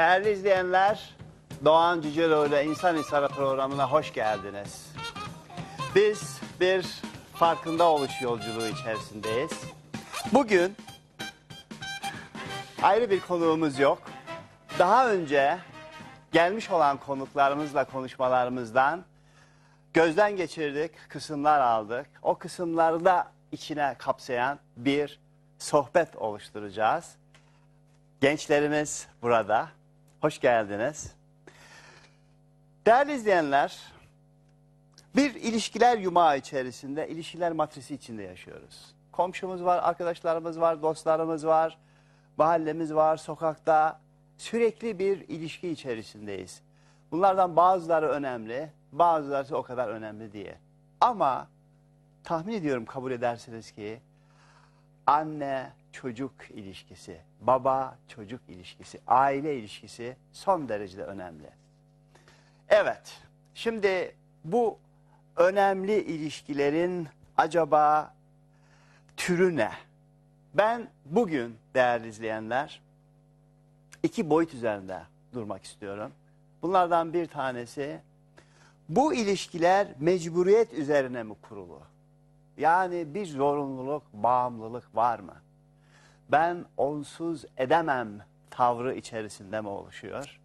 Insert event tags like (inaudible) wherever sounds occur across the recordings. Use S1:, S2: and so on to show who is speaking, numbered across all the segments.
S1: Değerli izleyenler, Doğan Cüceloğlu ile İnsan İnsana programına hoş geldiniz. Biz bir farkında oluş yolculuğu içerisindeyiz. Bugün ayrı bir konuğumuz yok. Daha önce gelmiş olan konuklarımızla konuşmalarımızdan gözden geçirdik, kısımlar aldık. O kısımları da içine kapsayan bir sohbet oluşturacağız. Gençlerimiz burada. Hoş geldiniz. Değerli izleyenler, bir ilişkiler yumağı içerisinde, ilişkiler matrisi içinde yaşıyoruz. Komşumuz var, arkadaşlarımız var, dostlarımız var, mahallemiz var, sokakta. Sürekli bir ilişki içerisindeyiz. Bunlardan bazıları önemli, bazıları o kadar önemli değil. Ama tahmin ediyorum kabul edersiniz ki anne çocuk ilişkisi, baba çocuk ilişkisi, aile ilişkisi son derecede önemli. Evet, şimdi bu önemli ilişkilerin acaba türü ne? Ben bugün değerli izleyenler iki boyut üzerinde durmak istiyorum. Bunlardan bir tanesi bu ilişkiler mecburiyet üzerine mi kurulu? Yani bir zorunluluk, bağımlılık var mı? Ben onsuz edemem tavrı içerisinde mi oluşuyor?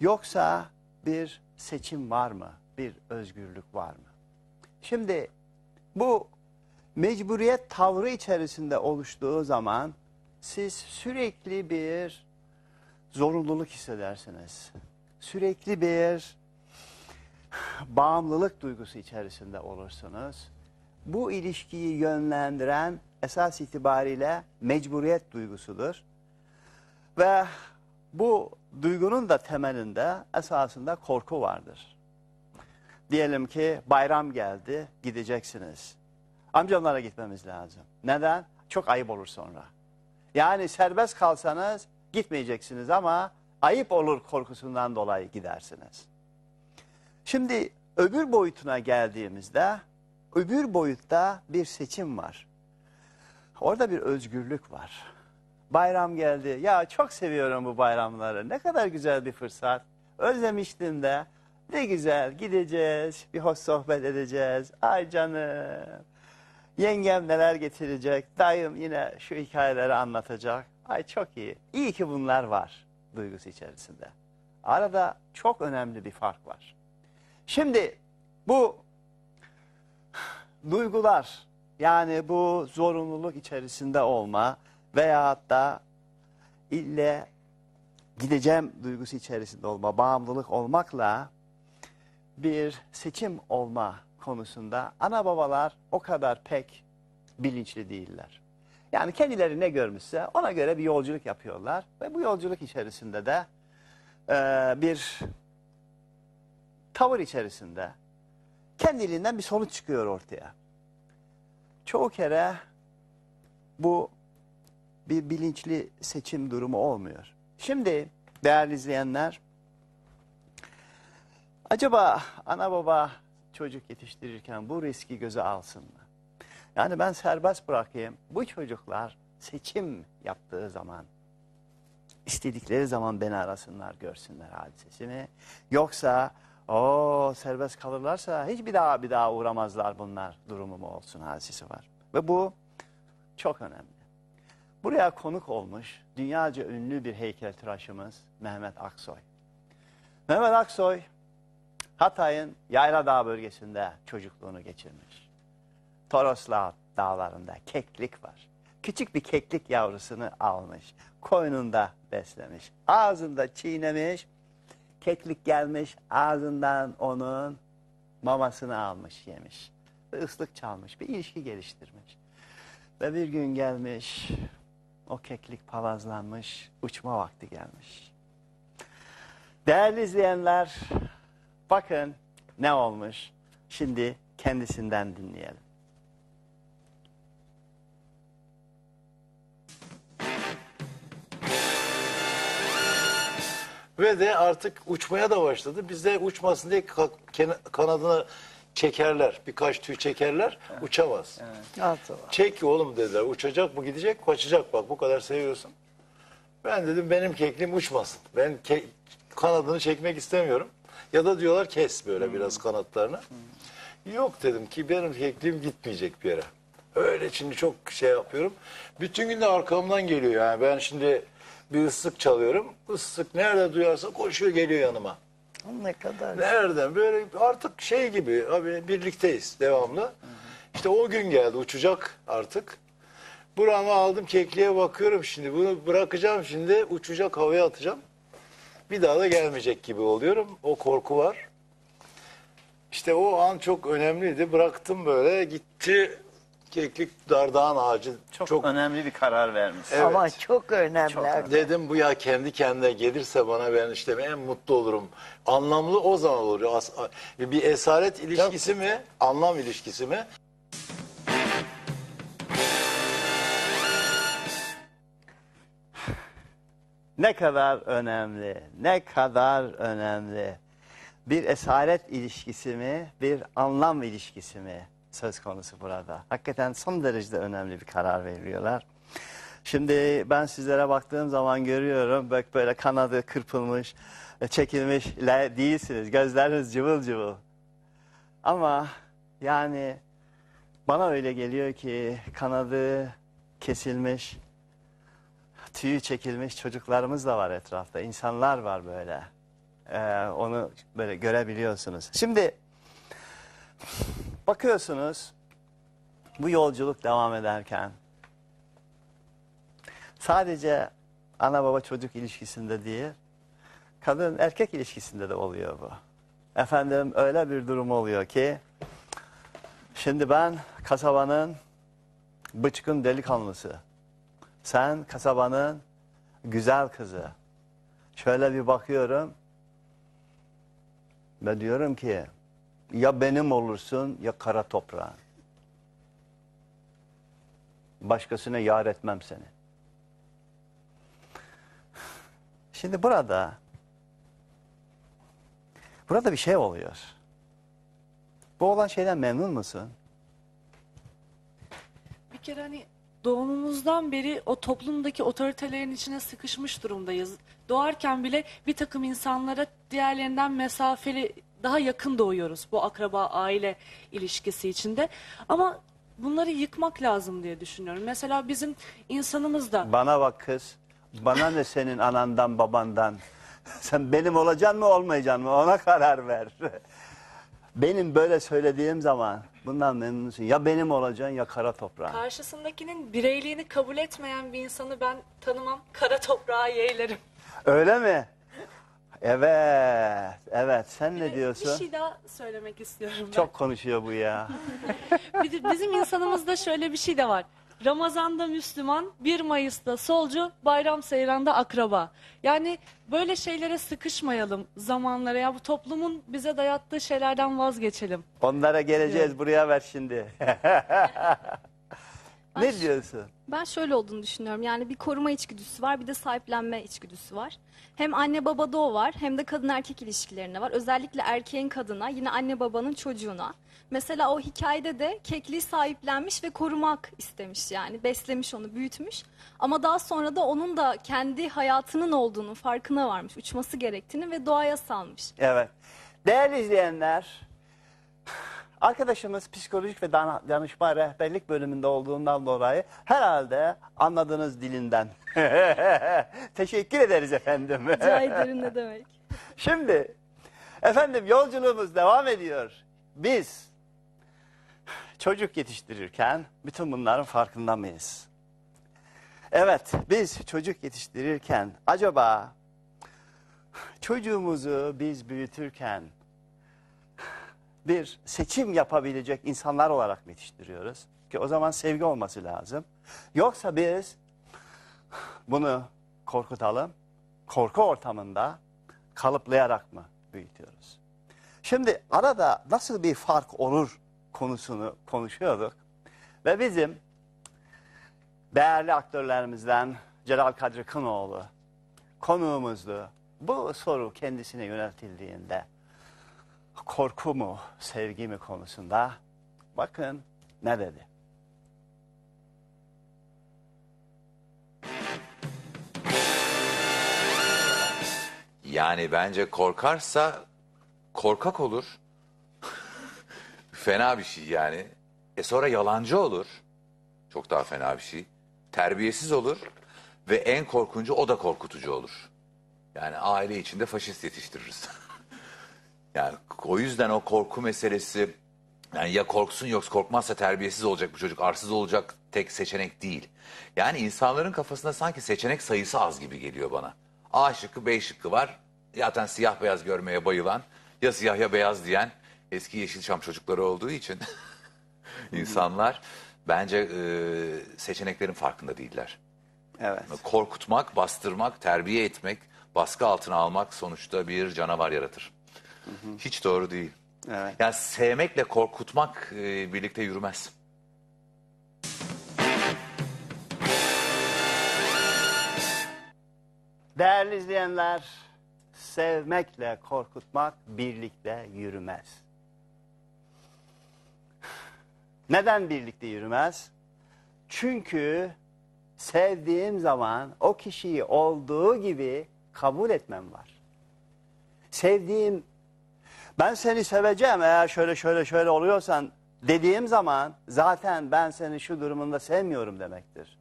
S1: Yoksa bir seçim var mı? Bir özgürlük var mı? Şimdi bu mecburiyet tavrı içerisinde oluştuğu zaman siz sürekli bir zorunluluk hissedersiniz. Sürekli bir bağımlılık duygusu içerisinde olursunuz. Bu ilişkiyi yönlendiren esas itibariyle mecburiyet duygusudur. Ve bu duygunun da temelinde esasında korku vardır. Diyelim ki bayram geldi, gideceksiniz. Amcamlara gitmemiz lazım. Neden? Çok ayıp olur sonra. Yani serbest kalsanız gitmeyeceksiniz ama ayıp olur korkusundan dolayı gidersiniz. Şimdi öbür boyutuna geldiğimizde öbür boyutta bir seçim var. Orada bir özgürlük var. Bayram geldi. Ya çok seviyorum bu bayramları. Ne kadar güzel bir fırsat. Özlemiştim de. Ne güzel gideceğiz. Bir hoş sohbet edeceğiz. Ay canım. Yengem neler getirecek. Dayım yine şu hikayeleri anlatacak. Ay çok iyi. İyi ki bunlar var duygusu içerisinde. Arada çok önemli bir fark var. Şimdi bu duygular yani bu zorunluluk içerisinde olma veyahut da ille gideceğim duygusu içerisinde olma, bağımlılık olmakla bir seçim olma konusunda ana babalar o kadar pek bilinçli değiller. Yani kendileri ne görmüşse ona göre bir yolculuk yapıyorlar ve bu yolculuk içerisinde de e, bir tavır içerisinde kendiliğinden bir sonuç çıkıyor ortaya. Çoğu kere bu bir bilinçli seçim durumu olmuyor. Şimdi değerli izleyenler, acaba ana baba çocuk yetiştirirken bu riski göze alsın mı? Yani ben serbest bırakayım, bu çocuklar seçim yaptığı zaman, istedikleri zaman beni arasınlar, görsünler hadisesini. Yoksa o serbest kalırlarsa hiç bir daha bir daha uğramazlar bunlar durumu mu olsun hadisesi var. Ve bu çok önemli. Buraya konuk olmuş dünyaca ünlü bir heykeltıraşımız Mehmet Aksoy. Mehmet Aksoy Hatay'ın Yayladağ bölgesinde çocukluğunu geçirmiş. Torosla dağlarında keklik var. Küçük bir keklik yavrusunu almış. Koynunda beslemiş. Ağzında çiğnemiş. Keklik gelmiş ağzından onun mamasını almış yemiş. Ve ıslık çalmış. Bir ilişki geliştirmiş. Ve bir gün gelmiş. O keklik palazlanmış. Uçma vakti gelmiş. Değerli izleyenler bakın ne olmuş. Şimdi kendisinden dinleyelim.
S2: Ve de artık uçmaya da başladı. Bizde uçmasın diye kanadına çekerler. Birkaç tüy çekerler. Uçamaz. Çek oğlum dediler. Uçacak bu gidecek kaçacak bak bu kadar seviyorsun. Ben dedim benim kekliğim uçmasın. Ben ke- kanadını çekmek istemiyorum. Ya da diyorlar kes böyle biraz kanatlarını. Yok dedim ki benim kekliğim gitmeyecek bir yere. Öyle şimdi çok şey yapıyorum. Bütün gün de arkamdan geliyor yani. Ben şimdi bir ıslık çalıyorum. Islık nerede duyarsa koşuyor geliyor yanıma.
S1: Ne kadar.
S2: Nereden? Böyle artık şey gibi abi birlikteyiz devamlı. İşte o gün geldi uçacak artık. Buramı aldım kekliğe bakıyorum şimdi. Bunu bırakacağım şimdi uçacak havaya atacağım. Bir daha da gelmeyecek gibi oluyorum. O korku var. İşte o an çok önemliydi. Bıraktım böyle gitti keklik dardağın ağacı.
S1: Çok, önemli bir karar vermiş.
S2: Evet.
S3: Ama çok önemli.
S1: Çok
S2: Dedim bu ya kendi kendine gelirse bana ben işte en mutlu olurum. Anlamlı o zaman olur. As- Bir esaret ilişkisi mi, anlam ilişkisi mi?
S1: Ne kadar önemli, ne kadar önemli. Bir esaret ilişkisi mi, bir anlam ilişkisi mi söz konusu burada? Hakikaten son derece önemli bir karar veriyorlar. Şimdi ben sizlere baktığım zaman görüyorum bak böyle kanadı kırpılmış, çekilmiş le- değilsiniz. Gözleriniz cıvıl cıvıl. Ama yani bana öyle geliyor ki kanadı kesilmiş, tüyü çekilmiş çocuklarımız da var etrafta. İnsanlar var böyle. Ee, onu böyle görebiliyorsunuz. Şimdi bakıyorsunuz bu yolculuk devam ederken sadece ana baba çocuk ilişkisinde değil kadın erkek ilişkisinde de oluyor bu. Efendim öyle bir durum oluyor ki şimdi ben kasabanın bıçkın delikanlısı. Sen kasabanın güzel kızı. Şöyle bir bakıyorum. Ve diyorum ki ya benim olursun ya kara toprağın. Başkasına yar etmem seni. Şimdi burada burada bir şey oluyor. Bu olan şeyden memnun musun?
S4: Bir kere hani doğumumuzdan beri o toplumdaki otoritelerin içine sıkışmış durumdayız. Doğarken bile bir takım insanlara diğerlerinden mesafeli, daha yakın doğuyoruz bu akraba aile ilişkisi içinde. Ama bunları yıkmak lazım diye düşünüyorum. Mesela bizim insanımız da
S1: Bana bak kız. Bana ne senin anandan babandan. (laughs) Sen benim olacaksın mı olmayacaksın mı ona karar ver. (laughs) Benim böyle söylediğim zaman bundan memnunsun. Ya benim olacaksın ya kara toprağın.
S4: karşısındakinin bireyliğini kabul etmeyen bir insanı ben tanımam. Kara toprağa yeğlerim.
S1: Öyle mi? Evet. Evet. Sen ne diyorsun?
S4: Bir şey daha söylemek istiyorum ben.
S1: Çok konuşuyor bu ya. (laughs)
S4: Bir de bizim insanımızda şöyle bir şey de var. Ramazan'da Müslüman, 1 Mayıs'ta solcu, bayram seyranda akraba. Yani böyle şeylere sıkışmayalım zamanlara. Ya bu toplumun bize dayattığı şeylerden vazgeçelim.
S1: Onlara geleceğiz. Buraya ver şimdi. (laughs) ne
S5: Ay.
S1: diyorsun?
S5: Ben şöyle olduğunu düşünüyorum. Yani bir koruma içgüdüsü var, bir de sahiplenme içgüdüsü var. Hem anne babada o var, hem de kadın erkek ilişkilerinde var. Özellikle erkeğin kadına, yine anne babanın çocuğuna. Mesela o hikayede de kekliği sahiplenmiş ve korumak istemiş yani. Beslemiş onu, büyütmüş. Ama daha sonra da onun da kendi hayatının olduğunu farkına varmış. Uçması gerektiğini ve doğaya salmış.
S1: Evet. Değerli izleyenler, arkadaşımız psikolojik ve dan- danışma rehberlik bölümünde olduğundan dolayı herhalde anladığınız dilinden. (laughs) Teşekkür ederiz efendim.
S5: Rica ederim ne demek.
S1: Şimdi efendim yolculuğumuz devam ediyor. Biz çocuk yetiştirirken bütün bunların farkında mıyız? Evet, biz çocuk yetiştirirken acaba çocuğumuzu biz büyütürken bir seçim yapabilecek insanlar olarak yetiştiriyoruz? Ki o zaman sevgi olması lazım. Yoksa biz bunu korkutalım, korku ortamında kalıplayarak mı büyütüyoruz? Şimdi arada nasıl bir fark olur konusunu konuşuyorduk. Ve bizim değerli aktörlerimizden Celal Kadri Kınoğlu konuğumuzdu. Bu soru kendisine yöneltildiğinde korku mu, sevgi mi konusunda bakın ne dedi.
S3: Yani bence korkarsa korkak olur. (laughs) fena bir şey yani. E sonra yalancı olur. Çok daha fena bir şey. Terbiyesiz olur. Ve en korkuncu o da korkutucu olur. Yani aile içinde faşist yetiştiririz. (laughs) yani o yüzden o korku meselesi yani ya korksun yoksa korkmazsa terbiyesiz olacak bu çocuk, arsız olacak tek seçenek değil. Yani insanların kafasında sanki seçenek sayısı az gibi geliyor bana. A şıkkı, B şıkkı var. Zaten siyah beyaz görmeye bayılan, ya siyah ya beyaz diyen eski Yeşilçam çocukları olduğu için (laughs) insanlar bence e, seçeneklerin farkında değiller.
S1: Evet.
S3: Korkutmak, bastırmak, terbiye etmek, baskı altına almak sonuçta bir canavar yaratır. Hiç doğru değil.
S1: Evet.
S3: Yani sevmekle korkutmak e, birlikte yürümez.
S1: Değerli izleyenler, sevmekle korkutmak birlikte yürümez. Neden birlikte yürümez? Çünkü sevdiğim zaman o kişiyi olduğu gibi kabul etmem var. Sevdiğim, ben seni seveceğim eğer şöyle şöyle şöyle oluyorsan dediğim zaman zaten ben seni şu durumunda sevmiyorum demektir.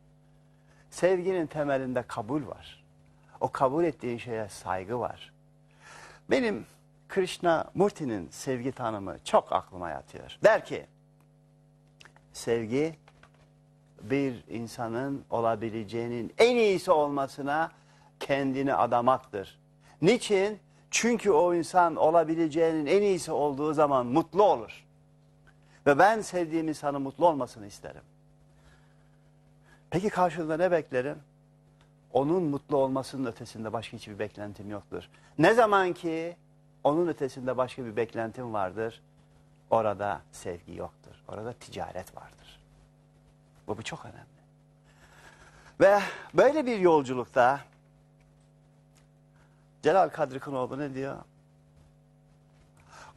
S1: Sevginin temelinde kabul var. O kabul ettiğin şeye saygı var. Benim Krishna Murti'nin sevgi tanımı çok aklıma yatıyor. Der ki, sevgi bir insanın olabileceğinin en iyisi olmasına kendini adamaktır. Niçin? Çünkü o insan olabileceğinin en iyisi olduğu zaman mutlu olur. Ve ben sevdiğim insanın mutlu olmasını isterim. Peki karşılığında ne beklerim? onun mutlu olmasının ötesinde başka hiçbir beklentim yoktur. Ne zaman ki onun ötesinde başka bir beklentim vardır, orada sevgi yoktur. Orada ticaret vardır. Bu, bu çok önemli. Ve böyle bir yolculukta Celal Kadri Kınoğlu ne diyor?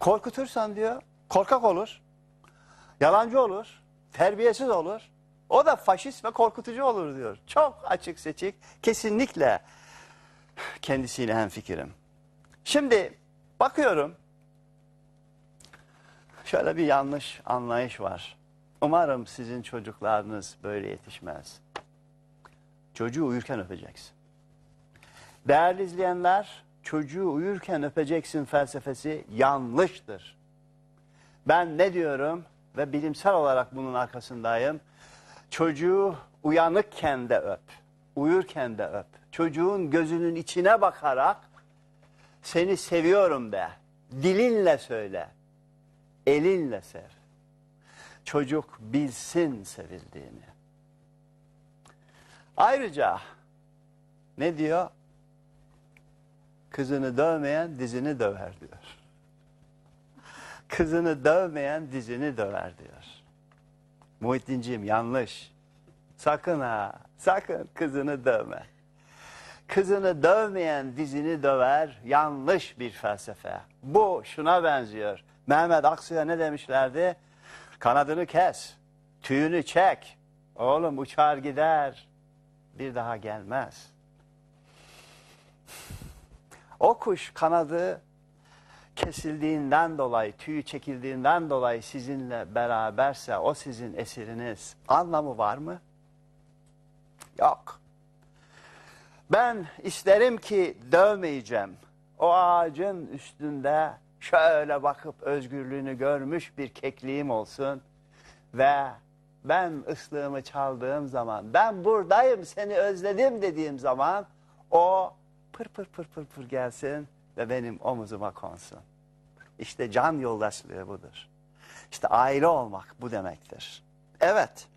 S1: Korkutursan diyor, korkak olur, yalancı olur, terbiyesiz olur. O da faşist ve korkutucu olur diyor. Çok açık seçik, kesinlikle kendisiyle hemfikirim. Şimdi bakıyorum, şöyle bir yanlış anlayış var. Umarım sizin çocuklarınız böyle yetişmez. Çocuğu uyurken öpeceksin. Değerli izleyenler, çocuğu uyurken öpeceksin felsefesi yanlıştır. Ben ne diyorum ve bilimsel olarak bunun arkasındayım. Çocuğu uyanıkken de öp, uyurken de öp. Çocuğun gözünün içine bakarak seni seviyorum de. Dilinle söyle, elinle sev. Çocuk bilsin sevildiğini. Ayrıca ne diyor? Kızını dövmeyen dizini döver diyor. Kızını dövmeyen dizini döver diyor. Muhittinciğim yanlış. Sakın ha, sakın kızını dövme. Kızını dövmeyen dizini döver, yanlış bir felsefe. Bu şuna benziyor. Mehmet Aksu'ya ne demişlerdi? Kanadını kes, tüyünü çek. Oğlum uçar gider, bir daha gelmez. O kuş kanadı kesildiğinden dolayı, tüyü çekildiğinden dolayı sizinle beraberse o sizin esiriniz. Anlamı var mı? Yok. Ben isterim ki dövmeyeceğim. O ağacın üstünde şöyle bakıp özgürlüğünü görmüş bir kekliğim olsun. Ve ben ıslığımı çaldığım zaman, ben buradayım seni özledim dediğim zaman o pır pır pır pır pır gelsin ve benim omuzuma konsun. İşte can yoldaşlığı budur. İşte aile olmak bu demektir. Evet.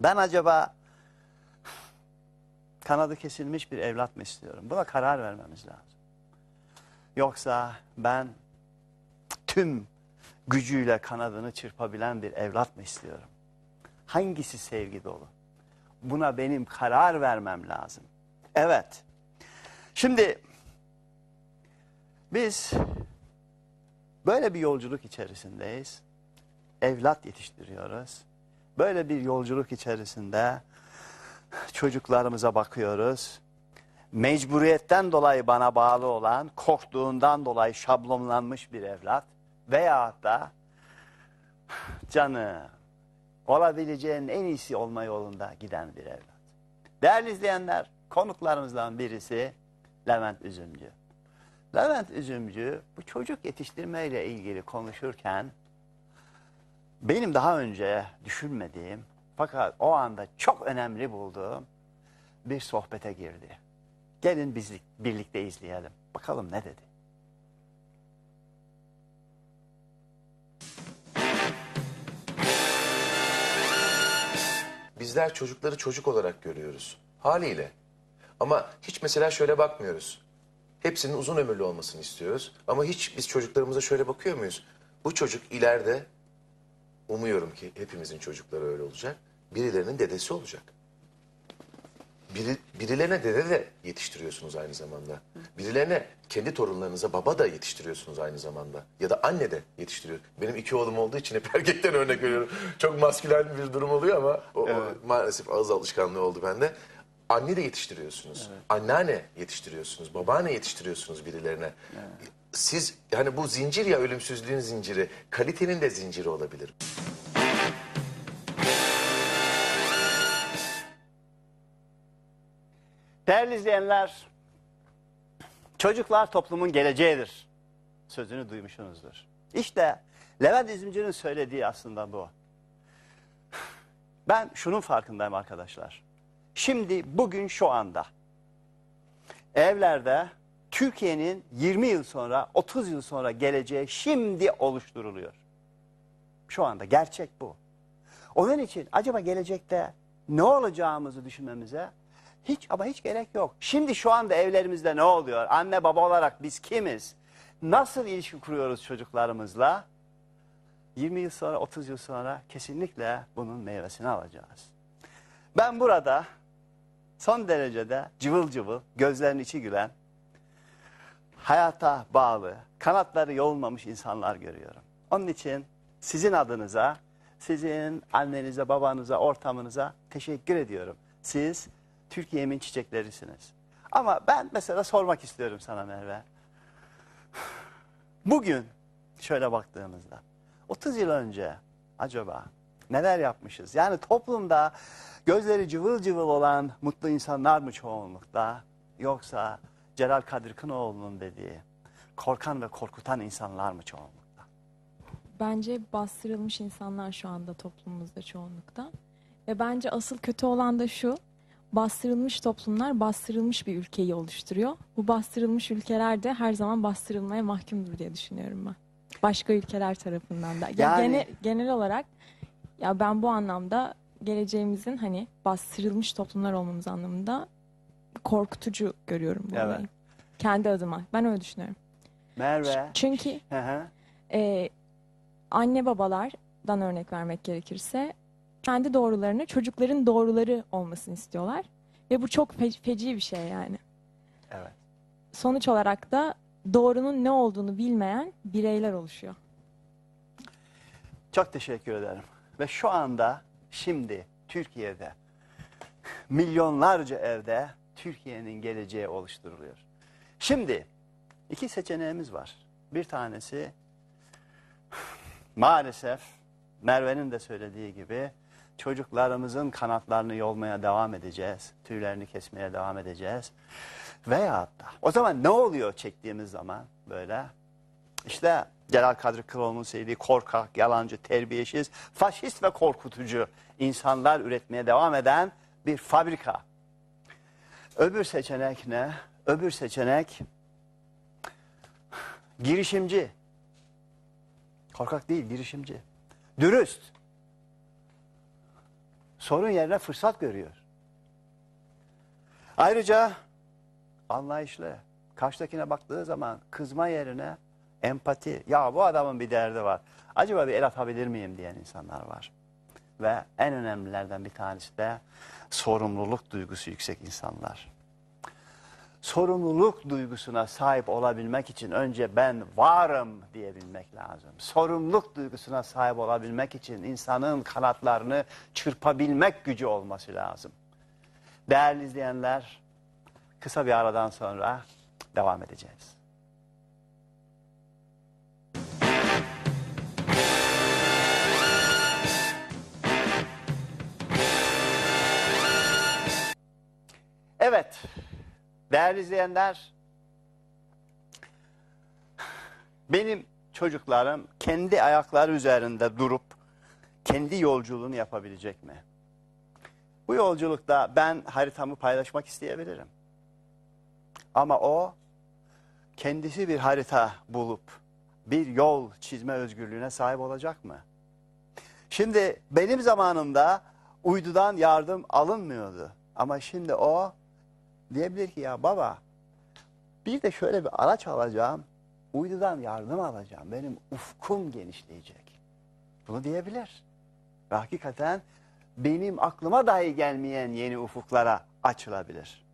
S1: Ben acaba kanadı kesilmiş bir evlat mı istiyorum? Buna karar vermemiz lazım. Yoksa ben tüm gücüyle kanadını çırpabilen bir evlat mı istiyorum? Hangisi sevgi dolu? Buna benim karar vermem lazım. Evet. Şimdi biz böyle bir yolculuk içerisindeyiz. Evlat yetiştiriyoruz. Böyle bir yolculuk içerisinde çocuklarımıza bakıyoruz. mecburiyetten dolayı bana bağlı olan, korktuğundan dolayı şablonlanmış bir evlat veyahut da canı olabileceğin en iyisi olma yolunda giden bir evlat. Değerli izleyenler, konuklarımızdan birisi Levent Üzümcü. Levent Üzümcü bu çocuk yetiştirmeyle ilgili konuşurken benim daha önce düşünmediğim fakat o anda çok önemli bulduğum bir sohbete girdi. Gelin biz birlikte izleyelim. Bakalım ne dedi.
S6: Bizler çocukları çocuk olarak görüyoruz. Haliyle. Ama hiç mesela şöyle bakmıyoruz. Hepsinin uzun ömürlü olmasını istiyoruz. Ama hiç biz çocuklarımıza şöyle bakıyor muyuz? Bu çocuk ileride, umuyorum ki hepimizin çocukları öyle olacak, birilerinin dedesi olacak. Biri, birilerine dede de yetiştiriyorsunuz aynı zamanda. Birilerine kendi torunlarınıza baba da yetiştiriyorsunuz aynı zamanda. Ya da anne de yetiştiriyor. Benim iki oğlum olduğu için hep (laughs) erkekten örnek veriyorum. Çok maskülen bir durum oluyor ama o, o maalesef ağız alışkanlığı oldu bende. Anne de yetiştiriyorsunuz. Anneanne yetiştiriyorsunuz. Babaanne yetiştiriyorsunuz birilerine. Siz yani bu zincir ya ölümsüzlüğün zinciri, kalitenin de zinciri olabilir.
S1: Değerli izleyenler, çocuklar toplumun geleceğidir. Sözünü duymuşsunuzdur. İşte Levent İzimci'nin söylediği aslında bu. Ben şunun farkındayım arkadaşlar. Şimdi bugün şu anda evlerde Türkiye'nin 20 yıl sonra 30 yıl sonra geleceği şimdi oluşturuluyor. Şu anda gerçek bu. Onun için acaba gelecekte ne olacağımızı düşünmemize hiç ama hiç gerek yok. Şimdi şu anda evlerimizde ne oluyor? Anne baba olarak biz kimiz? Nasıl ilişki kuruyoruz çocuklarımızla? 20 yıl sonra 30 yıl sonra kesinlikle bunun meyvesini alacağız. Ben burada son derecede cıvıl cıvıl, gözlerinin içi gülen, hayata bağlı, kanatları yolmamış insanlar görüyorum. Onun için sizin adınıza, sizin annenize, babanıza, ortamınıza teşekkür ediyorum. Siz Türkiye'min çiçeklerisiniz. Ama ben mesela sormak istiyorum sana Merve. Bugün şöyle baktığımızda 30 yıl önce acaba neler yapmışız? Yani toplumda gözleri cıvıl cıvıl olan mutlu insanlar mı çoğunlukta yoksa Celal Kadir Kınoğlu'nun dediği korkan ve korkutan insanlar mı çoğunlukta?
S7: Bence bastırılmış insanlar şu anda toplumumuzda çoğunlukta. Ve bence asıl kötü olan da şu. Bastırılmış toplumlar bastırılmış bir ülkeyi oluşturuyor. Bu bastırılmış ülkeler de her zaman bastırılmaya mahkumdur diye düşünüyorum ben. Başka ülkeler tarafından da. Ya
S1: Yani-
S7: gene- genel olarak ya ben bu anlamda geleceğimizin hani bastırılmış toplumlar olmamız anlamında korkutucu görüyorum bu
S1: Evet.
S7: olayı. Kendi adıma. Ben öyle düşünüyorum.
S1: Merve.
S7: Çünkü
S1: Hı hı.
S7: e, anne babalardan örnek vermek gerekirse kendi doğrularını çocukların doğruları olmasını istiyorlar. Ve bu çok fe- feci bir şey yani.
S1: Evet.
S7: Sonuç olarak da doğrunun ne olduğunu bilmeyen bireyler oluşuyor.
S1: Çok teşekkür ederim. Ve şu anda şimdi Türkiye'de milyonlarca evde Türkiye'nin geleceği oluşturuluyor. Şimdi iki seçeneğimiz var. Bir tanesi maalesef Merve'nin de söylediği gibi çocuklarımızın kanatlarını yolmaya devam edeceğiz. Tüylerini kesmeye devam edeceğiz. Veyahut da o zaman ne oluyor çektiğimiz zaman böyle? İşte Celal Kadri Kıroğlu'nun söylediği korkak, yalancı, terbiyesiz, faşist ve korkutucu insanlar üretmeye devam eden bir fabrika. Öbür seçenek ne? Öbür seçenek girişimci. Korkak değil, girişimci. Dürüst. Sorun yerine fırsat görüyor. Ayrıca anlayışlı. Karşıdakine baktığı zaman kızma yerine empati. Ya bu adamın bir derdi var. Acaba bir el atabilir miyim diyen insanlar var. Ve en önemlilerden bir tanesi de sorumluluk duygusu yüksek insanlar. Sorumluluk duygusuna sahip olabilmek için önce ben varım diyebilmek lazım. Sorumluluk duygusuna sahip olabilmek için insanın kanatlarını çırpabilmek gücü olması lazım. Değerli izleyenler, Kısa bir aradan sonra devam edeceğiz. Değerli izleyenler, benim çocuklarım kendi ayakları üzerinde durup kendi yolculuğunu yapabilecek mi? Bu yolculukta ben haritamı paylaşmak isteyebilirim. Ama o kendisi bir harita bulup bir yol çizme özgürlüğüne sahip olacak mı? Şimdi benim zamanımda uydudan yardım alınmıyordu. Ama şimdi o diyebilir ki ya baba bir de şöyle bir araç alacağım. Uydudan yardım alacağım. Benim ufkum genişleyecek. Bunu diyebilir. Ve hakikaten benim aklıma dahi gelmeyen yeni ufuklara açılabilir.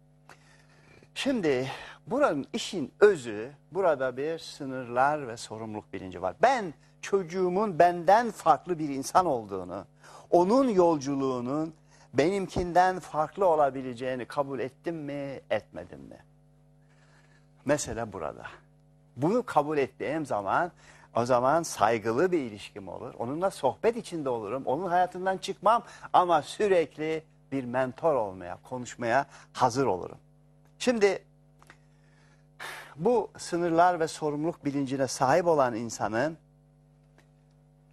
S1: Şimdi buranın işin özü, burada bir sınırlar ve sorumluluk bilinci var. Ben çocuğumun benden farklı bir insan olduğunu, onun yolculuğunun benimkinden farklı olabileceğini kabul ettim mi, etmedim mi? Mesele burada. Bunu kabul ettiğim zaman o zaman saygılı bir ilişkim olur. Onunla sohbet içinde olurum. Onun hayatından çıkmam ama sürekli bir mentor olmaya, konuşmaya hazır olurum. Şimdi bu sınırlar ve sorumluluk bilincine sahip olan insanın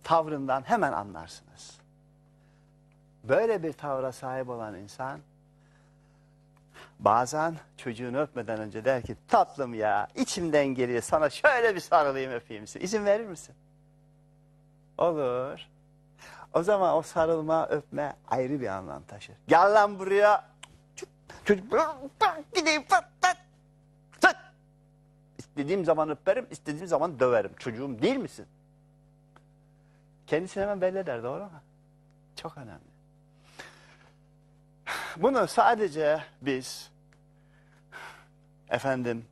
S1: tavrından hemen anlarsınız. Böyle bir tavra sahip olan insan bazen çocuğunu öpmeden önce der ki tatlım ya içimden geliyor sana şöyle bir sarılayım öpeyim misin? İzin verir misin? Olur. O zaman o sarılma öpme ayrı bir anlam taşır. Gel lan buraya. Çocuk gideyim patlat. İstediğim zaman öperim, istediğim zaman döverim. Çocuğum değil misin? Kendisini hemen belli eder doğru mu? Çok önemli. Bunu sadece biz efendim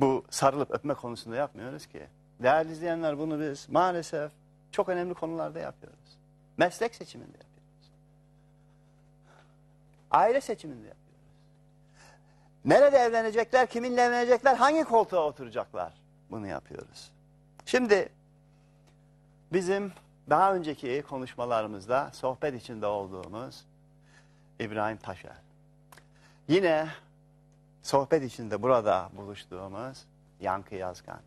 S1: bu sarılıp öpme konusunda yapmıyoruz ki. Değerli izleyenler bunu biz maalesef çok önemli konularda yapıyoruz. Meslek seçiminde yapıyoruz. Aile seçiminde yapıyoruz. Nerede evlenecekler, kiminle evlenecekler, hangi koltuğa oturacaklar bunu yapıyoruz. Şimdi bizim daha önceki konuşmalarımızda sohbet içinde olduğumuz İbrahim Taşer. Yine sohbet içinde burada buluştuğumuz Yankı Yazgan.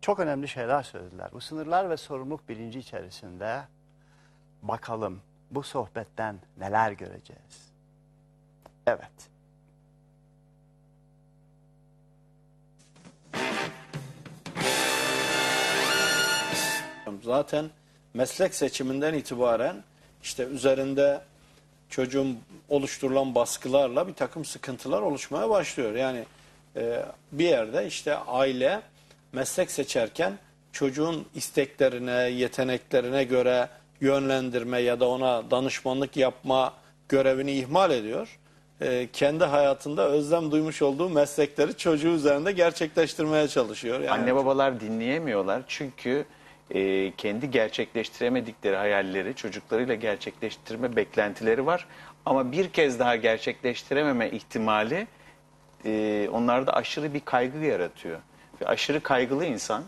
S1: Çok önemli şeyler söylediler. Bu sınırlar ve sorumluluk bilinci içerisinde bakalım bu sohbetten neler göreceğiz. Evet.
S8: Zaten meslek seçiminden itibaren işte üzerinde çocuğun oluşturulan baskılarla bir takım sıkıntılar oluşmaya başlıyor. Yani e, bir yerde işte aile meslek seçerken çocuğun isteklerine, yeteneklerine göre yönlendirme ya da ona danışmanlık yapma görevini ihmal ediyor. E, kendi hayatında özlem duymuş olduğu meslekleri çocuğu üzerinde gerçekleştirmeye çalışıyor. Yani
S9: Anne babalar dinleyemiyorlar çünkü e, kendi gerçekleştiremedikleri hayalleri çocuklarıyla gerçekleştirme beklentileri var. Ama bir kez daha gerçekleştirememe ihtimali e, onlarda aşırı bir kaygı yaratıyor. Ve aşırı kaygılı insan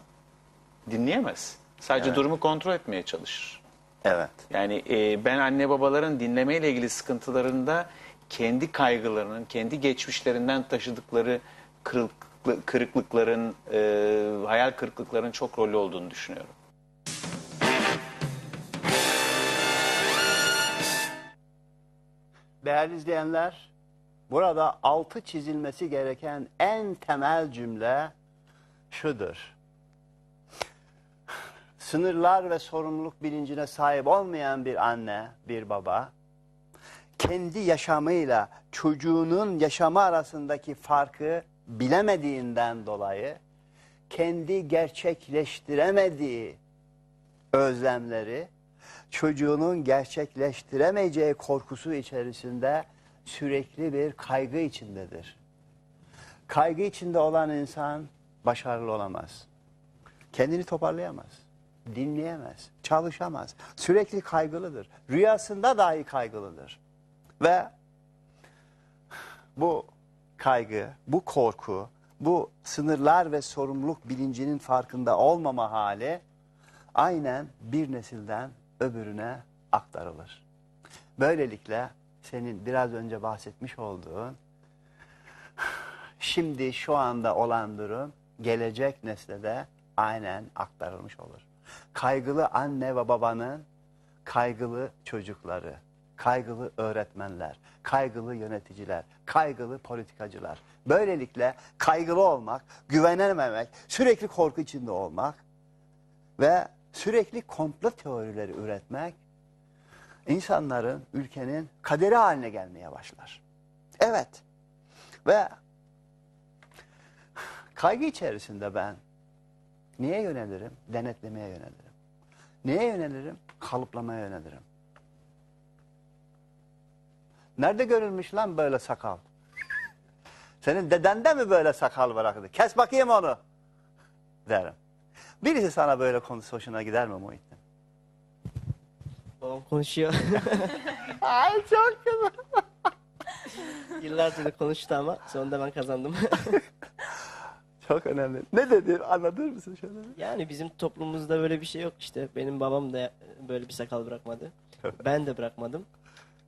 S9: dinleyemez. Sadece
S1: Evet.
S9: durumu kontrol etmeye çalışır.
S1: Evet.
S9: Yani e, ben anne babaların dinlemeyle ilgili sıkıntılarında kendi kaygılarının, kendi geçmişlerinden taşıdıkları kırıklı- kırıklıkların, e, hayal kırıklıkların çok rolü olduğunu düşünüyorum.
S1: Değerli izleyenler, burada altı çizilmesi gereken en temel cümle şudur. Sınırlar ve sorumluluk bilincine sahip olmayan bir anne, bir baba, kendi yaşamıyla çocuğunun yaşamı arasındaki farkı bilemediğinden dolayı, kendi gerçekleştiremediği özlemleri çocuğunun gerçekleştiremeyeceği korkusu içerisinde sürekli bir kaygı içindedir. Kaygı içinde olan insan başarılı olamaz. Kendini toparlayamaz. Dinleyemez. Çalışamaz. Sürekli kaygılıdır. Rüyasında dahi kaygılıdır. Ve bu kaygı, bu korku, bu sınırlar ve sorumluluk bilincinin farkında olmama hali aynen bir nesilden öbürüne aktarılır. Böylelikle senin biraz önce bahsetmiş olduğun şimdi şu anda olan durum gelecek nesle de aynen aktarılmış olur. Kaygılı anne ve babanın kaygılı çocukları, kaygılı öğretmenler, kaygılı yöneticiler, kaygılı politikacılar. Böylelikle kaygılı olmak, güvenememek, sürekli korku içinde olmak ve sürekli komplo teorileri üretmek insanların, ülkenin kaderi haline gelmeye başlar. Evet. Ve kaygı içerisinde ben neye yönelirim? Denetlemeye yönelirim. Neye yönelirim? Kalıplamaya yönelirim. Nerede görülmüş lan böyle sakal? Senin dedende mi böyle sakal bıraktı? Kes bakayım onu. Derim. Birisi sana böyle konuşsa hoşuna gider mi Muhittin?
S10: Babam konuşuyor. (laughs)
S1: Ay çok güzel. (laughs)
S10: Yıllardır da konuştu ama sonunda ben kazandım. (laughs)
S1: Çok önemli. Ne dedi? Anlatır mısın şöyle?
S10: yani bizim toplumumuzda böyle bir şey yok işte. Benim babam da böyle bir sakal bırakmadı. Ben de bırakmadım.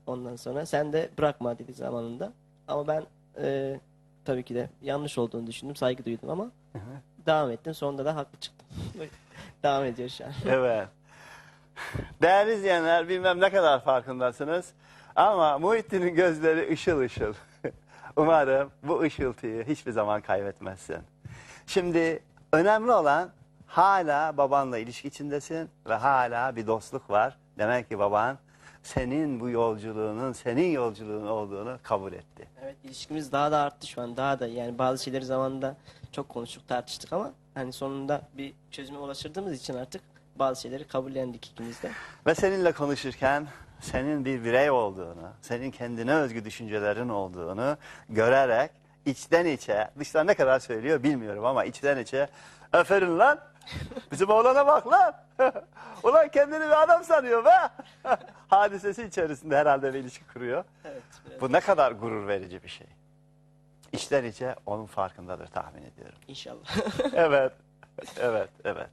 S10: Ondan sonra sen de bırakma dedi zamanında. Ama ben e, tabii ki de yanlış olduğunu düşündüm. Saygı duydum ama devam ettim. Sonunda da haklı çıktım. (laughs) devam ediyor şu an.
S1: Evet. Değerli izleyenler bilmem ne kadar farkındasınız. Ama Muhittin'in gözleri ışıl ışıl. (laughs) Umarım bu ışıltıyı hiçbir zaman kaybetmezsin. Şimdi önemli olan hala babanla ilişki içindesin ve hala bir dostluk var. Demek ki baban senin bu yolculuğunun senin yolculuğun olduğunu kabul etti.
S10: Evet ilişkimiz daha da arttı şu an. Daha da yani bazı şeyleri zamanında çok konuştuk tartıştık ama hani sonunda bir çözüme ulaşırdığımız için artık bazı şeyleri kabullendik ikimiz de.
S1: Ve seninle konuşurken senin bir birey olduğunu, senin kendine özgü düşüncelerin olduğunu görerek içten içe, dıştan ne kadar söylüyor bilmiyorum ama içten içe aferin lan (laughs) bizim oğlana bak lan. (laughs) Ulan kendini bir adam sanıyor be. (laughs) Hadisesi içerisinde herhalde bir ilişki kuruyor.
S10: Evet. biraz
S1: Bu ne kadar gurur verici bir şey. İçten içe onun farkındadır tahmin ediyorum.
S10: İnşallah.
S1: Evet, evet, evet.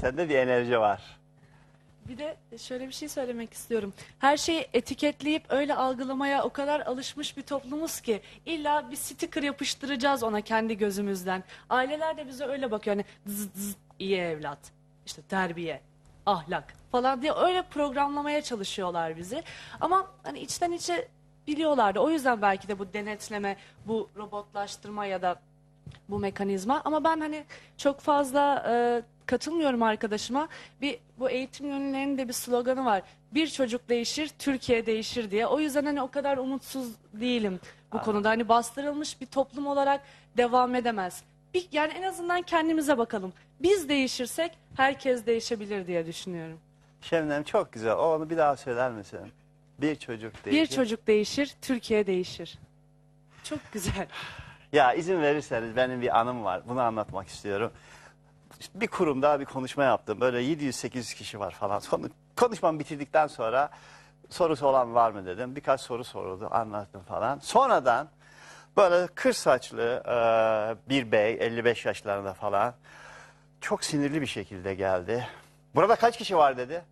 S1: Sende bir enerji var.
S4: Bir de şöyle bir şey söylemek istiyorum. Her şeyi etiketleyip öyle algılamaya o kadar alışmış bir toplumuz ki illa bir sticker yapıştıracağız ona kendi gözümüzden. Aileler de bize öyle bakıyor hani zıt zıt iyi evlat, işte terbiye, ahlak falan diye öyle programlamaya çalışıyorlar bizi. Ama hani içten içe biliyorlardı. O yüzden belki de bu denetleme, bu robotlaştırma ya da bu mekanizma ama ben hani çok fazla e, katılmıyorum arkadaşıma. Bir bu eğitim yönlerinin de bir sloganı var. Bir çocuk değişir, Türkiye değişir diye. O yüzden hani o kadar umutsuz değilim bu konuda. Hani bastırılmış bir toplum olarak devam edemez. Bir, yani en azından kendimize bakalım. Biz değişirsek herkes değişebilir diye düşünüyorum.
S1: Şemnem çok güzel. Onu bir daha söyler misin? Bir çocuk değil.
S4: Bir çocuk değişir, Türkiye değişir. Çok güzel.
S1: Ya izin verirseniz benim bir anım var. Bunu anlatmak istiyorum. Bir kurumda bir konuşma yaptım. Böyle 700-800 kişi var falan. Sonra konuşmamı bitirdikten sonra sorusu olan var mı dedim. Birkaç soru soruldu. Anlattım falan. Sonradan böyle kır saçlı e, bir bey 55 yaşlarında falan çok sinirli bir şekilde geldi. Burada kaç kişi var dedi.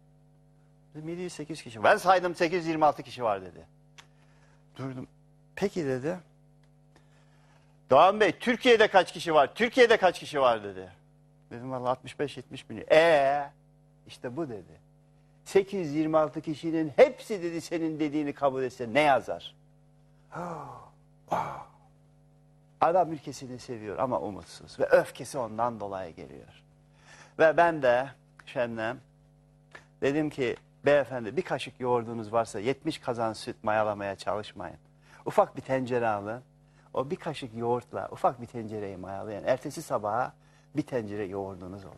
S1: Dedim 708 kişi. Ben saydım 826 kişi var dedi. Durdum. Peki dedi. Doğan Bey Türkiye'de kaç kişi var? Türkiye'de kaç kişi var dedi. Dedim valla 65-70 bin. Ee işte bu dedi. 826 kişinin hepsi dedi senin dediğini kabul etse ne yazar? Adam ülkesini seviyor ama umutsuz ve öfkesi ondan dolayı geliyor. Ve ben de Şenlem dedim ki beyefendi bir kaşık yoğurdunuz varsa 70 kazan süt mayalamaya çalışmayın. Ufak bir tencere alın. O bir kaşık yoğurtla ufak bir tencereyi mayalayın. Ertesi sabaha bir tencere yoğurdunuz olur.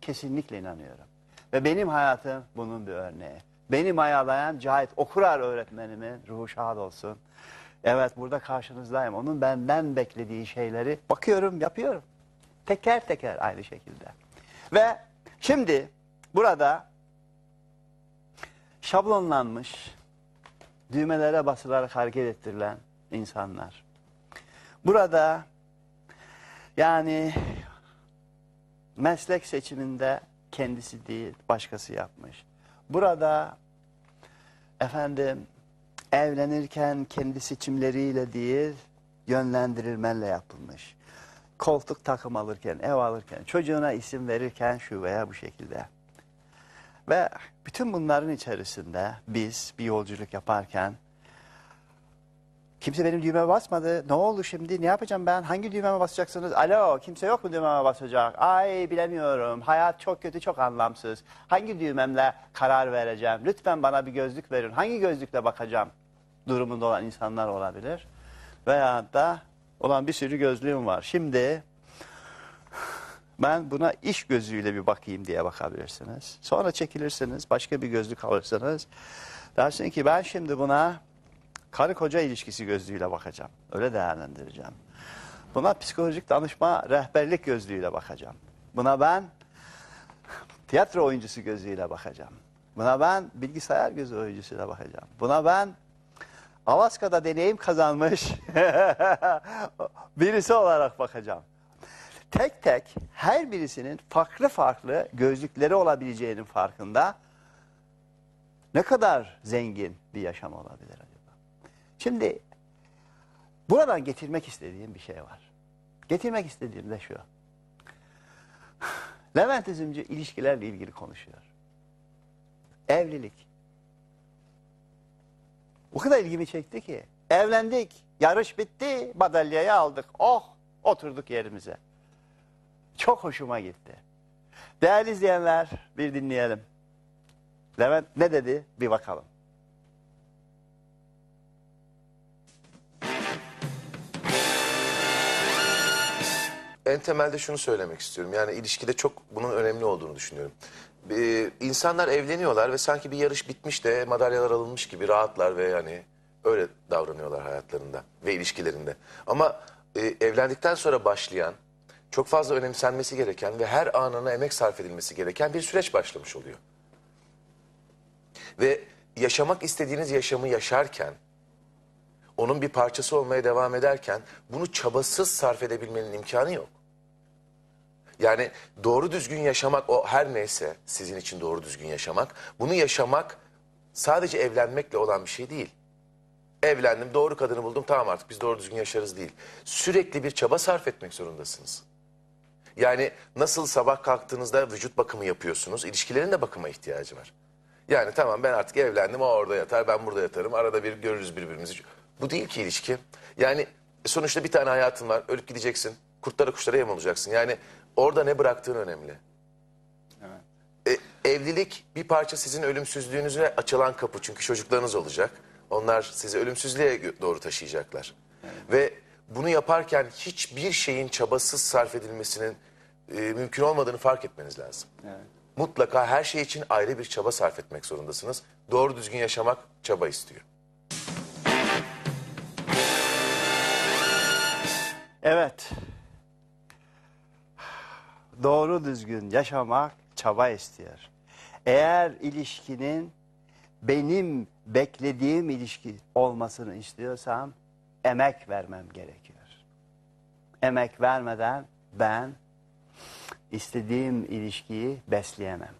S1: Kesinlikle inanıyorum. Ve benim hayatım bunun bir örneği. Beni mayalayan Cahit Okurar öğretmenimin ruhu şad olsun. Evet burada karşınızdayım. Onun benden beklediği şeyleri bakıyorum, yapıyorum. Teker teker aynı şekilde. Ve şimdi burada şablonlanmış düğmelere basılarak hareket ettirilen insanlar. Burada yani meslek seçiminde kendisi değil başkası yapmış. Burada efendim evlenirken kendi seçimleriyle değil yönlendirilmenle yapılmış. Koltuk takım alırken, ev alırken, çocuğuna isim verirken şu veya bu şekilde. Ve bütün bunların içerisinde biz bir yolculuk yaparken kimse benim düğmeme basmadı. Ne oldu şimdi? Ne yapacağım ben? Hangi düğmeme basacaksınız? Alo kimse yok mu düğmeme basacak? Ay bilemiyorum. Hayat çok kötü, çok anlamsız. Hangi düğmemle karar vereceğim? Lütfen bana bir gözlük verin. Hangi gözlükle bakacağım? Durumunda olan insanlar olabilir. Veya da olan bir sürü gözlüğüm var. Şimdi ben buna iş gözüyle bir bakayım diye bakabilirsiniz. Sonra çekilirsiniz, başka bir gözlük alırsınız. Dersin ki ben şimdi buna karı koca ilişkisi gözlüğüyle bakacağım. Öyle değerlendireceğim. Buna psikolojik danışma rehberlik gözlüğüyle bakacağım. Buna ben tiyatro oyuncusu gözüyle bakacağım. Buna ben bilgisayar gözü oyuncusuyla bakacağım. Buna ben Alaska'da deneyim kazanmış (laughs) birisi olarak bakacağım. Tek tek her birisinin farklı farklı gözlükleri olabileceğinin farkında ne kadar zengin bir yaşam olabilir acaba? Şimdi buradan getirmek istediğim bir şey var. Getirmek istediğim de şu. Levent Üzümcü ilişkilerle ilgili konuşuyor. Evlilik. O kadar ilgimi çekti ki. Evlendik, yarış bitti, madalyayı aldık. Oh, oturduk yerimize. Çok hoşuma gitti. Değerli izleyenler, bir dinleyelim. Levent ne dedi? Bir bakalım.
S6: En temelde şunu söylemek istiyorum. Yani ilişkide çok bunun önemli olduğunu düşünüyorum. Ee, insanlar evleniyorlar ve sanki bir yarış bitmiş de madalyalar alınmış gibi rahatlar ve yani öyle davranıyorlar hayatlarında ve ilişkilerinde. Ama e, evlendikten sonra başlayan, çok fazla önemsenmesi gereken ve her anına emek sarf edilmesi gereken bir süreç başlamış oluyor. Ve yaşamak istediğiniz yaşamı yaşarken, onun bir parçası olmaya devam ederken bunu çabasız sarf edebilmenin imkanı yok. Yani doğru düzgün yaşamak o her neyse sizin için doğru düzgün yaşamak. Bunu yaşamak sadece evlenmekle olan bir şey değil. Evlendim doğru kadını buldum tamam artık biz doğru düzgün yaşarız değil. Sürekli bir çaba sarf etmek zorundasınız. Yani nasıl sabah kalktığınızda vücut bakımı yapıyorsunuz ilişkilerin de bakıma ihtiyacı var. Yani tamam ben artık evlendim o orada yatar ben burada yatarım arada bir görürüz birbirimizi. Bu değil ki ilişki. Yani sonuçta bir tane hayatın var ölüp gideceksin. Kurtlara kuşlara yem olacaksın. Yani orada ne bıraktığın önemli. E, evlilik bir parça sizin ölümsüzlüğünüze açılan kapı. Çünkü çocuklarınız olacak. Onlar sizi ölümsüzlüğe doğru taşıyacaklar. Ve bunu yaparken hiçbir şeyin çabasız sarf edilmesinin e, mümkün olmadığını fark etmeniz lazım. Mutlaka her şey için ayrı bir çaba sarf etmek zorundasınız. Doğru düzgün yaşamak çaba istiyor.
S1: Evet. Doğru düzgün yaşamak çaba istiyor. Eğer ilişkinin benim beklediğim ilişki olmasını istiyorsam emek vermem gerekiyor. Emek vermeden ben istediğim ilişkiyi besleyemem.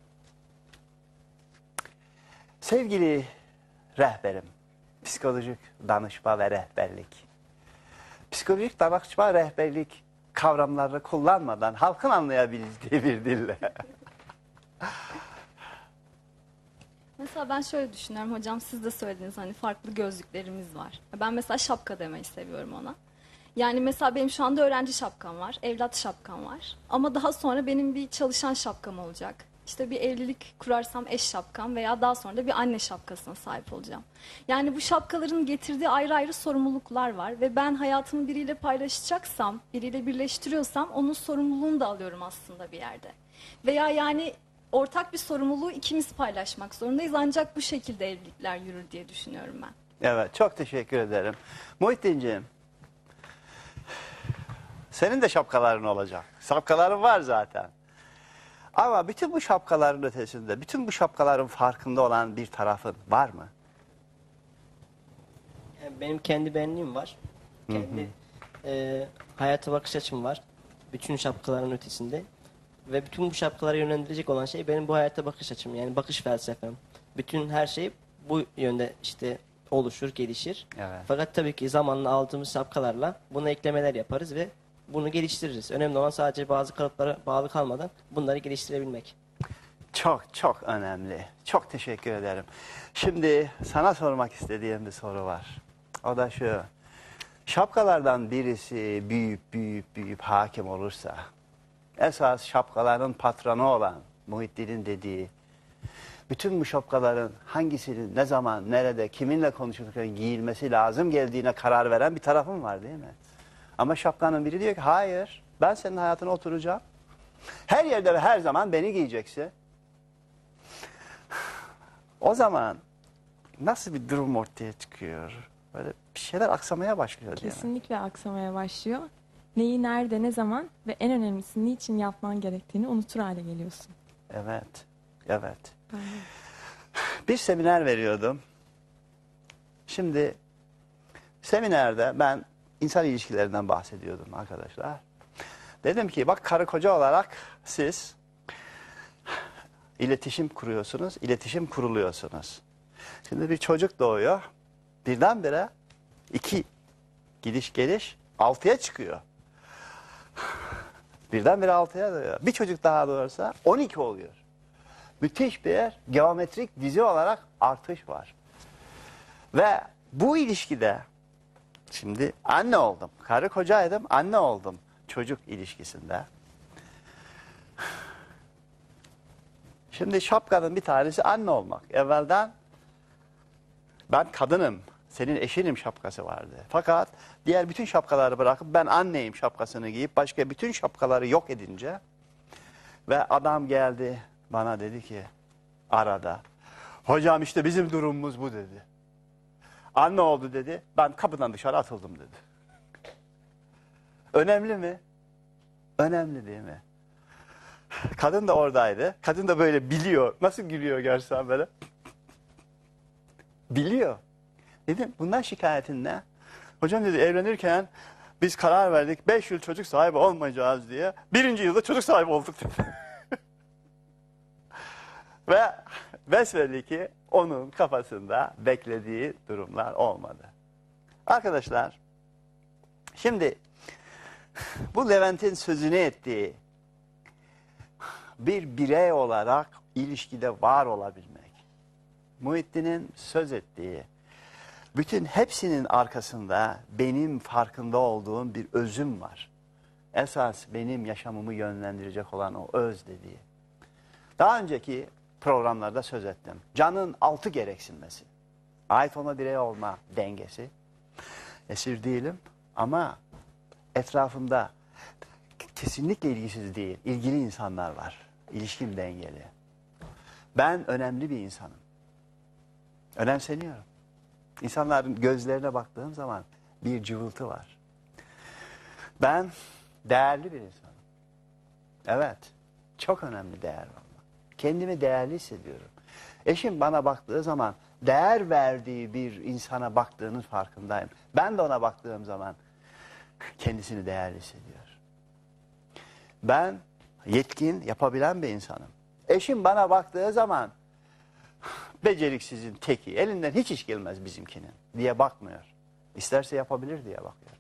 S1: Sevgili rehberim, psikolojik danışma ve rehberlik. Psikolojik danışma rehberlik kavramlarını kullanmadan halkın anlayabildiği bir dille. (laughs)
S5: Mesela ben şöyle düşünüyorum hocam siz de söylediniz hani farklı gözlüklerimiz var. Ben mesela şapka demeyi seviyorum ona. Yani mesela benim şu anda öğrenci şapkam var, evlat şapkam var. Ama daha sonra benim bir çalışan şapkam olacak. İşte bir evlilik kurarsam eş şapkam veya daha sonra da bir anne şapkasına sahip olacağım. Yani bu şapkaların getirdiği ayrı ayrı sorumluluklar var ve ben hayatımı biriyle paylaşacaksam, biriyle birleştiriyorsam onun sorumluluğunu da alıyorum aslında bir yerde. Veya yani ortak bir sorumluluğu ikimiz paylaşmak zorundayız ancak bu şekilde evlilikler yürür diye düşünüyorum ben.
S1: Evet, çok teşekkür ederim. Muhittinciğim, senin de şapkaların olacak. Şapkaların var zaten. Ama bütün bu şapkaların ötesinde, bütün bu şapkaların farkında olan bir tarafın var mı?
S10: Benim kendi benliğim var. Kendi e, hayata bakış açım var. Bütün şapkaların ötesinde. Ve bütün bu şapkalara yönlendirecek olan şey benim bu hayata bakış açım. Yani bakış felsefem. Bütün her şey bu yönde işte oluşur, gelişir.
S1: Evet.
S10: Fakat tabii ki zamanla aldığımız şapkalarla buna eklemeler yaparız ve bunu geliştiririz. Önemli olan sadece bazı kalıplara bağlı kalmadan bunları geliştirebilmek.
S1: Çok çok önemli. Çok teşekkür ederim. Şimdi sana sormak istediğim bir soru var. O da şu. Şapkalardan birisi büyüyüp büyüyüp büyüyüp hakim olursa esas şapkaların patronu olan Muhittin'in dediği bütün bu şapkaların hangisinin ne zaman, nerede, kiminle konuşurken giyilmesi lazım geldiğine karar veren bir tarafım var değil mi? Ama şapkanın biri diyor ki hayır ben senin hayatına oturacağım. Her yerde ve her zaman beni giyeceksin. (sighs) O zaman nasıl bir durum ortaya çıkıyor? Böyle bir şeyler aksamaya başlıyor?
S7: Kesinlikle aksamaya başlıyor. Neyi nerede ne zaman ve en önemlisi niçin yapman gerektiğini unutur hale geliyorsun.
S1: Evet, evet.
S7: Ben. (sighs)
S1: Bir seminer veriyordum. Şimdi seminerde ben insan ilişkilerinden bahsediyordum arkadaşlar. Dedim ki bak karı koca olarak siz iletişim kuruyorsunuz, iletişim kuruluyorsunuz. Şimdi bir çocuk doğuyor. Birdenbire iki gidiş geliş altıya çıkıyor. Birdenbire altıya doğuyor. Bir çocuk daha doğursa 12 oluyor. Müthiş bir geometrik dizi olarak artış var. Ve bu ilişkide şimdi anne oldum. Karı kocaydım, anne oldum çocuk ilişkisinde. Şimdi şapkanın bir tanesi anne olmak. Evvelden ben kadınım, senin eşinim şapkası vardı. Fakat diğer bütün şapkaları bırakıp ben anneyim şapkasını giyip başka bütün şapkaları yok edince ve adam geldi bana dedi ki arada hocam işte bizim durumumuz bu dedi. Anne oldu dedi. Ben kapıdan dışarı atıldım dedi. Önemli mi? Önemli değil mi? Kadın da oradaydı. Kadın da böyle biliyor. Nasıl gülüyor görsen böyle. Biliyor. Dedim bundan şikayetin ne? Hocam dedi evlenirken biz karar verdik 5 yıl çocuk sahibi olmayacağız diye. Birinci yılda çocuk sahibi olduk dedi. (laughs) Ve besbelli ki onun kafasında beklediği durumlar olmadı. Arkadaşlar şimdi bu Levent'in sözünü ettiği bir birey olarak ilişkide var olabilmek. Muhittin'in söz ettiği bütün hepsinin arkasında benim farkında olduğum bir özüm var. Esas benim yaşamımı yönlendirecek olan o öz dediği. Daha önceki programlarda söz ettim. Canın altı gereksinmesi. Ait olma birey olma dengesi. Esir değilim ama etrafımda kesinlikle ilgisiz değil, ilgili insanlar var. İlişkim dengeli. Ben önemli bir insanım. Önemseniyorum. İnsanların gözlerine baktığım zaman bir cıvıltı var. Ben değerli bir insanım. Evet, çok önemli değer olmak. Kendimi değerli hissediyorum. Eşim bana baktığı zaman değer verdiği bir insana baktığının farkındayım. Ben de ona baktığım zaman kendisini değerli hissediyor. Ben yetkin, yapabilen bir insanım. Eşim bana baktığı zaman beceriksizin teki, elinden hiç iş gelmez bizimkinin diye bakmıyor. İsterse yapabilir diye bakıyor.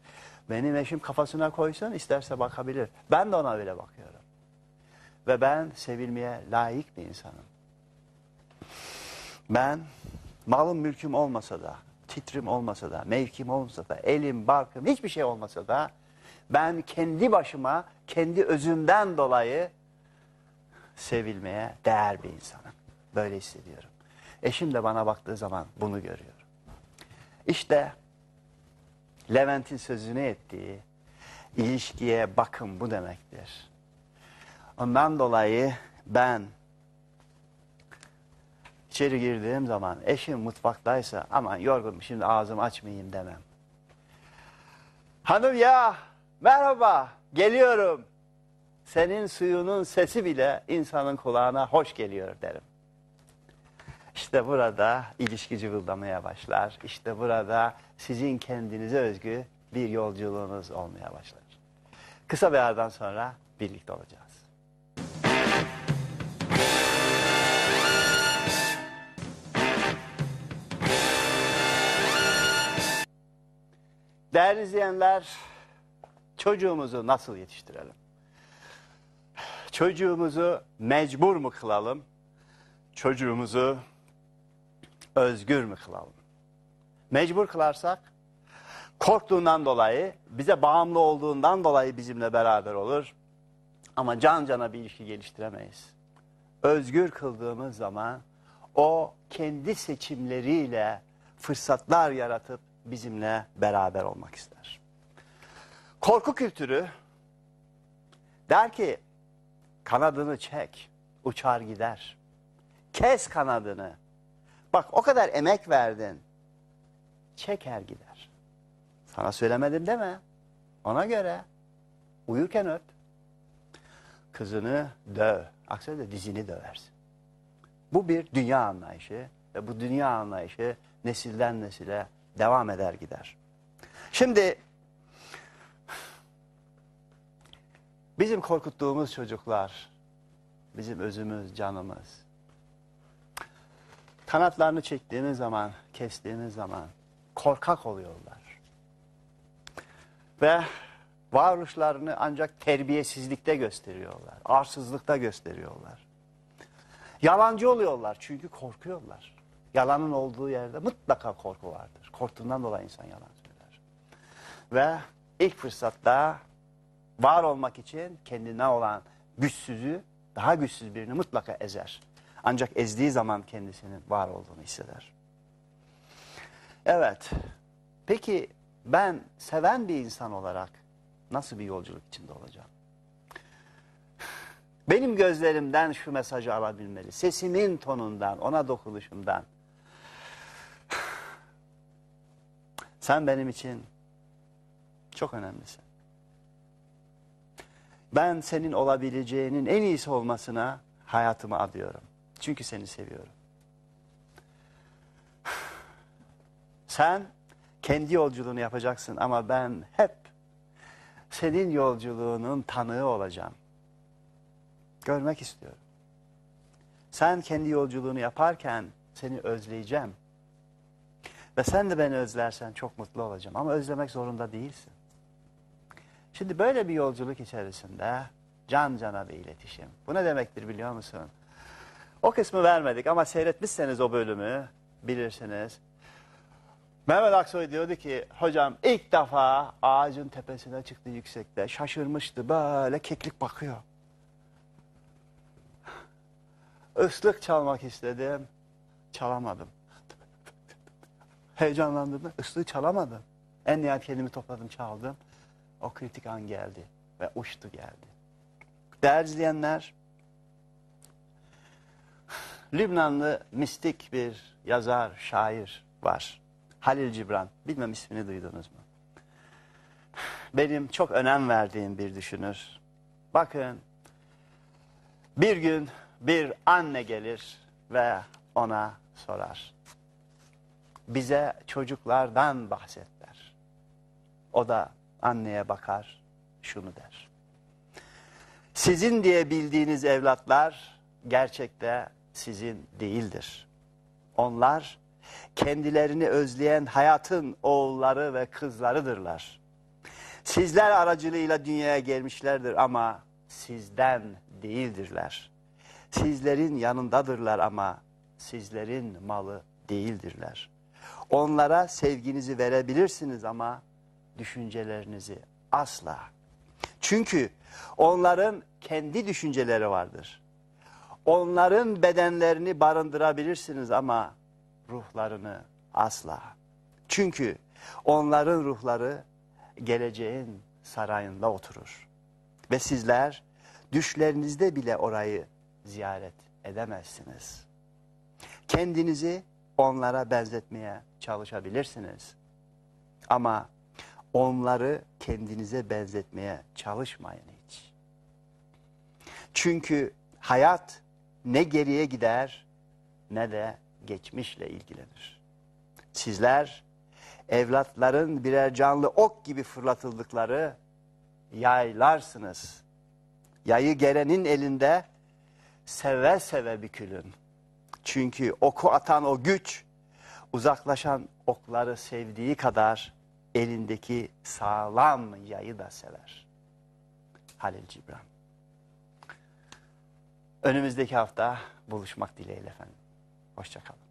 S1: Benim eşim kafasına koysun, isterse bakabilir. Ben de ona öyle bakıyorum. Ve ben sevilmeye layık bir insanım. Ben malım mülküm olmasa da, titrim olmasa da, mevkim olmasa da, elim, barkım hiçbir şey olmasa da ben kendi başıma, kendi özümden dolayı sevilmeye değer bir insanım. Böyle hissediyorum. Eşim de bana baktığı zaman bunu görüyor. İşte Levent'in sözünü ettiği ilişkiye bakın bu demektir. Ondan dolayı ben içeri girdiğim zaman eşim mutfaktaysa aman yorgunum şimdi ağzımı açmayayım demem. Hanım ya merhaba geliyorum. Senin suyunun sesi bile insanın kulağına hoş geliyor derim. İşte burada ilişki cıvıldamaya başlar. İşte burada sizin kendinize özgü bir yolculuğunuz olmaya başlar. Kısa bir aradan sonra birlikte olacağız. Değerli izleyenler, çocuğumuzu nasıl yetiştirelim? Çocuğumuzu mecbur mu kılalım? Çocuğumuzu özgür mü kılalım? Mecbur kılarsak korktuğundan dolayı, bize bağımlı olduğundan dolayı bizimle beraber olur. Ama can cana bir ilişki geliştiremeyiz. Özgür kıldığımız zaman o kendi seçimleriyle fırsatlar yaratıp bizimle beraber olmak ister. Korku kültürü der ki kanadını çek, uçar gider. Kes kanadını. Bak o kadar emek verdin. Çeker gider. Sana söylemedim deme. Ona göre uyurken öp. Kızını döv. Aksine de dizini döversin. Bu bir dünya anlayışı ve bu dünya anlayışı nesilden nesile devam eder gider. Şimdi bizim korkuttuğumuz çocuklar, bizim özümüz, canımız. Kanatlarını çektiğiniz zaman, kestiğiniz zaman korkak oluyorlar. Ve varoluşlarını ancak terbiyesizlikte gösteriyorlar, arsızlıkta gösteriyorlar. Yalancı oluyorlar çünkü korkuyorlar. Yalanın olduğu yerde mutlaka korku vardır. Korktuğundan dolayı insan yalan söyler. Ve ilk fırsatta var olmak için kendine olan güçsüzü, daha güçsüz birini mutlaka ezer. Ancak ezdiği zaman kendisinin var olduğunu hisseder. Evet, peki ben seven bir insan olarak nasıl bir yolculuk içinde olacağım? Benim gözlerimden şu mesajı alabilmeli. Sesimin tonundan, ona dokunuşumdan. Sen benim için çok önemlisin. Ben senin olabileceğinin en iyisi olmasına hayatımı adıyorum. Çünkü seni seviyorum. Sen kendi yolculuğunu yapacaksın ama ben hep senin yolculuğunun tanığı olacağım. Görmek istiyorum. Sen kendi yolculuğunu yaparken seni özleyeceğim. Ve sen de beni özlersen çok mutlu olacağım. Ama özlemek zorunda değilsin. Şimdi böyle bir yolculuk içerisinde can cana bir iletişim. Bu ne demektir biliyor musun? O kısmı vermedik ama seyretmişseniz o bölümü bilirsiniz. Mehmet Aksoy diyordu ki hocam ilk defa ağacın tepesine çıktı yüksekte. Şaşırmıştı böyle keklik bakıyor. Islık çalmak istedim. Çalamadım. Heyecanlandırdım. Islığı çalamadım. En nihayet kendimi topladım çaldım. O kritik an geldi ve uçtu geldi. Değerli izleyenler, Lübnanlı mistik bir yazar, şair var. Halil Cibran. Bilmem ismini duydunuz mu? Benim çok önem verdiğim bir düşünür. Bakın, bir gün bir anne gelir ve ona sorar. Bize çocuklardan bahset der. O da anneye bakar, şunu der. Sizin diye bildiğiniz evlatlar gerçekte sizin değildir. Onlar kendilerini özleyen hayatın oğulları ve kızlarıdırlar. Sizler aracılığıyla dünyaya gelmişlerdir ama sizden değildirler. Sizlerin yanındadırlar ama sizlerin malı değildirler. Onlara sevginizi verebilirsiniz ama düşüncelerinizi asla. Çünkü onların kendi düşünceleri vardır. Onların bedenlerini barındırabilirsiniz ama ruhlarını asla. Çünkü onların ruhları geleceğin sarayında oturur. Ve sizler düşlerinizde bile orayı ziyaret edemezsiniz. Kendinizi onlara benzetmeye çalışabilirsiniz. Ama onları kendinize benzetmeye çalışmayın hiç. Çünkü hayat ne geriye gider ne de geçmişle ilgilenir. Sizler evlatların birer canlı ok gibi fırlatıldıkları yaylarsınız. Yayı gerenin elinde seve seve bükülün. Çünkü oku atan o güç uzaklaşan okları sevdiği kadar elindeki sağlam yayı da sever. Halil Cibran. Önümüzdeki hafta buluşmak dileğiyle efendim. Hoşçakalın.